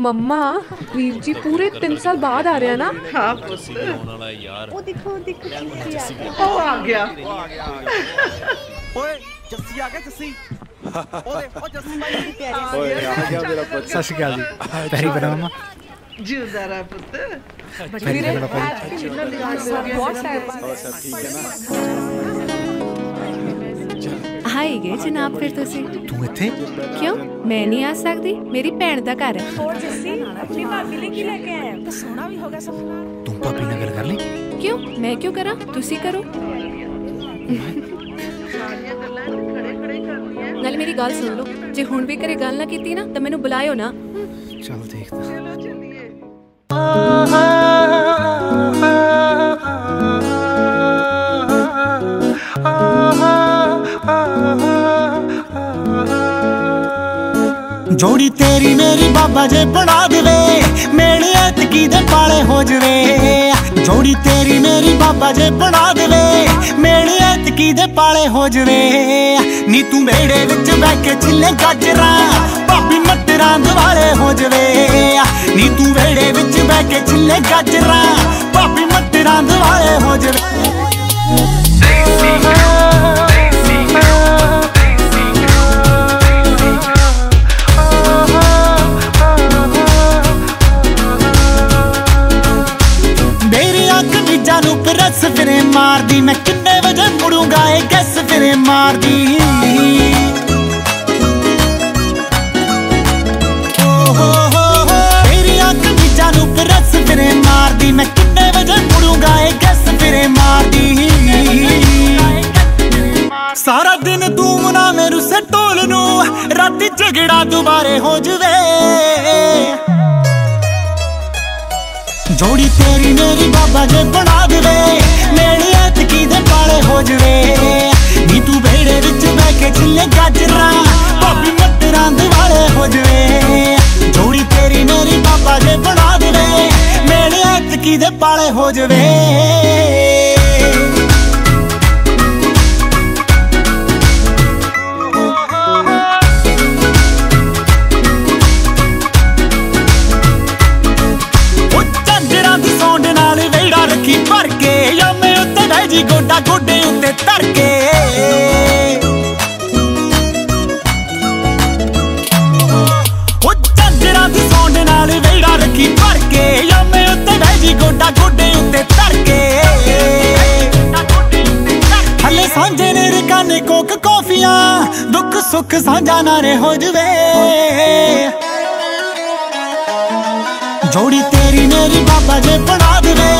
ਮੰਮਾ ਵੀਰ ਜੀ ਪੂਰੇ 3 ਸਾਲ ਬਾਅਦ ਆ ਰਿਹਾ ਨਾ। ਹਾਂ ਪੁੱਤ। ਉਹ ਦੇਖੋ ਉਹ ਦੇਖੋ ਗਿਆ ਉਹ ਆ ਗਿਆ। ਓਏ ਜੱਸੀ ਆ ਗਿਆ ਜੱਸੀ। ਓਏ ਓ ਜੱਸੀ ਬਾਈ। ਬੜੀ ਪਿਆਰੀ ਓਏ ਆ ਗਿਆ ਮੇਰਾ ਪੁੱਤ। ਸਤਿ ਸ਼੍ਰੀ ਅਕਾਲ ਜੀ। ਪੈਰੀ ਬਣਾ ਮਮਾ। ਜਿਉਂਦਾ ਰਹਿ ਪੁੱਤ। ਪੈਰੀ ਬਣਾ ਪੈਰੀ ਬਹੁਤ ਟਾਈਮ ਹੋਰ ਸਭ ਠੀਕ ਹੈ ਨਾ? ਆਈ ਗਏ ਜਨਾਬ ਫਿਰ ਤੁਸੀਂ। ਤੂੰ ਇੱਥੇ? ਕਿਉਂ? ਮੈਂ ਨਹੀਂ ਆ ਸਕਦੀ। ਮੇਰੀ ਭੈਣ ਦਾ ਘਰ ਹੈ। ਹੋਰ ਜੱਸੀ ਆਪਣੀ ਭਾਬੀ ਲਈ ਕੀ ਲੈ ਕੇ ਆਇਆ? ਤਾਂ ਸੋਹਣਾ ਵੀ ਹੋਗਾ ਸੁਪਨਾ। ਤੂੰ ਭਾਬੀ ਨਾਲ ਗੱਲ ਕਰ ਲਈ। ਕਿਉਂ? ਮੈਂ ਕਿਉਂ ਕਰਾਂ? ਤੁਸੀਂ ਕਰੋ। ਨਾਲੇ ਮੇਰੀ ਗੱਲ ਸੁਣ ਲਓ। ਜੇ ਹੁਣ ਵੀ ਘਰੇ ਗੱਲ ਨਾ ਕੀਤੀ ਨਾ ਤਾਂ ਮੈਨੂੰ ਬੁਲਾਇਓ ਨਾ। ਚੱਲ ਦੇਖਦਾ। ਜੋੜੀ ਤੇਰੀ ਮੇਰੀ ਬਾਬਾ ਜੇ ਬਣਾ ਦੇਵੇ, ਮੇਲੇ ਐਤਕੀ ਦੇ ਪਾਲੇ ਹੋ ਜਵੇ। ਜੋੜੀ ਤੇਰੀ ਮੇਰੀ ਬਾਬਾ ਜੇ ਬਣਾ ਦੇਵੇ, ਮੇਲੇ ਐਤਕੀ ਦੇ ਪਾਲੇ ਹੋ ਜਵੇ। ਨੀ ਤੂੰ ਮੇੜੇ ਵਿੱਚ ਬਹਿ ਕੇ ਛਿੱਲੇ ਗਾਜਰਾਂ, ਭਾਬੀ ਮਟਰਾਂ ਦੁਆਲੇ ਹੋ ਜਵੇ। ਨੀ ਤੂੰ ਵੇੜੇ ਵਿੱਚ ਬਹਿ ਕੇ ਛਿੱਲੇ ਗਾਜਰਾਂ, ਭਾਬੀ ਮਟਰਾਂ ਦੁਆਲੇ ਹੋ ਜਵੇ। ਮਾਰਦੀ, ਮੈਂ ਕਿੰਨੇ ਵਜੇ ਮੁੜੂੰਗਾ, ਇਹ ਗੈਸ ਫਿਰੇ ਮਾਰਦੀ। ਨੂੰ ਮਾਰਦੀ, ਮੈਂ ਕਿੰਨੇ ਵਜੇ ਮੁੜੂੰਗਾ, ਇਹ ਗੈਸ ਫਿਰੇ ਮਾਰਦੀ। ਸਾਰਾ ਦਿਨ ਤੂੰ ਮਨਾ ਮੇਰੂ ਸੇ ਢੋਲ ਨੂੰ, ਰਾਤੀ ਝਗੜਾ ਦੁਬਾਰੇ ਹੋ ਜਵੇ। ਜੋੜੀ ਤੇਰੀ ਮੇਰੀ ਬਾਬਾ ਜੇ ਮੇਰੀ ਪਾਲੇ ਹੋ ਜਵੇ? ਉਹ ਦੀ ਸੌਂਡ ਨਾਲ ਵੇੜਾ ਰੱਖੀ ਭਰ ਕੇ, ਯਾਮੇ ਉੱਤੇ ਬਹਿ ਜੀ ਗੋਡਾ ਗੋਡੇ ਬਹਿ ਗੋਡੇ ਉੱਤੇ ਧਰ ਕੇ ਹਲੇ ਸਾਂਝੇ ਨੇ ਰਕਾਨੇ ਕੋਕ ਕਾਫੀਆਂ, ਦੁੱਖ ਸੁੱਖ ਸਾਂਝਾ ਨਾਰੇ ਹੋ ਜਵੇ। ਜੋੜੀ ਤੇਰੀ ਮੇਰੀ ਬਾਬਾ ਜੇ ਬਣਾ ਦੇਵੇ,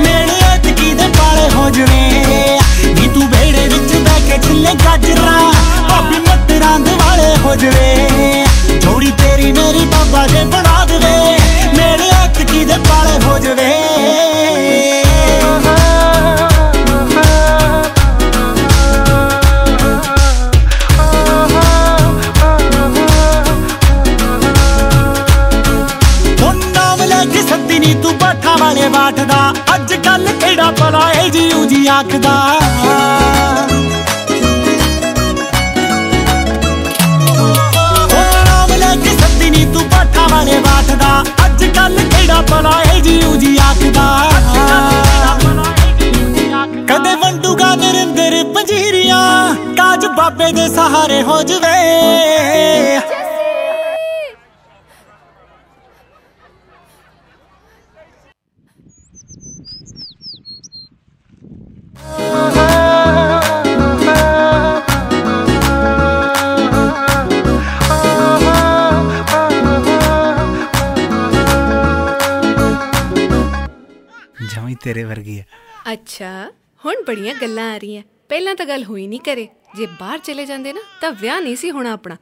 ਮੇਰੇ ਐਤਕੀ ਦੇ ਪਾਲੇ ਹੋ ਜਵੇ। ਨੀ ਤੂੰ ਵੇੜੇ ਵਿੱਚ ਬਹਿ ਕੇ ਛਿੱਲੇ ਗਾਜਰਾਂ, ਭਾਬੀ ਮਟਰਾਂ ਦਿਵਾਲੇ ਹੋ ਜਵੇ। ਜੋੜੀ ਤੇਰੀ ਮੇਰੀ ਬਾਬਾ ਜੇ ਬਣਾ ਦੇਵੇ, ਮੇਰੇ ਐਤਕੀ ਦੇ ਪਾਲੇ ਹੋ ਜਵੇ। ਭਲਾ ਏ ਜੀ ਉਜੀ ਆਖਦਾ। ਤੂੰ ਪਾਠਾ ਵਾਲੇ ਬਾਠ ਦਾ ਅੱਜ ਕੱਲ ਕਿਹੜਾ ਭਲਾ ਏ ਜੀ ਉਜੀ ਆਖਦਾ। ਕਦੇ ਵੰਡੂਗਾ ਨਰਿੰਦਰ ਪੰਜੀਰੀਆਂ। ਕਾਜ ਬਾਬੇ ਦੇ ਸਹਾਰੇ ਹੋ ਜਵੇ। ਤੇਰੇ ਵਰਗੀ ਹੈ ਅੱਛਾ ਹੁਣ ਬੜੀਆਂ ਗੱਲਾਂ ਆ ਰਹੀਆਂ। ਪਹਿਲਾਂ ਤਾਂ ਗੱਲ ਹੋਈ ਨਹੀਂ ਕਰੇ। ਜੇ ਬਾਹਰ ਚਲੇ ਜਾਂਦੇ ਨਾ ਤਾਂ ਵਿਆਹ ਨਹੀਂ ਸੀ ਹੋਣਾ ਆਪਣਾ।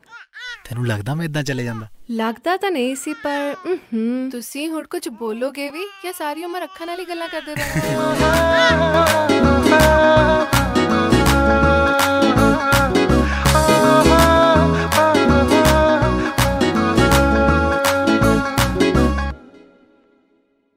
ਤੈਨੂੰ ਲੱਗਦਾ ਮੈਂ ਇਦਾਂ ਚਲੇ ਜਾਂਦਾ? ਲੱਗਦਾ ਤਾਂ ਨਹੀਂ ਸੀ ਪਰ ਹੂੰ ਤੁਸੀਂ ਹੁਣ ਕੁਝ ਬੋਲੋਗੇ ਵੀ ਜਾਂ ਸਾਰੀ ਉਮਰ ਅੱਖਾਂ ਨਾਲ ਹੀ ਗੱਲਾਂ ਕਰਦੇ ਰਹੋਗੇ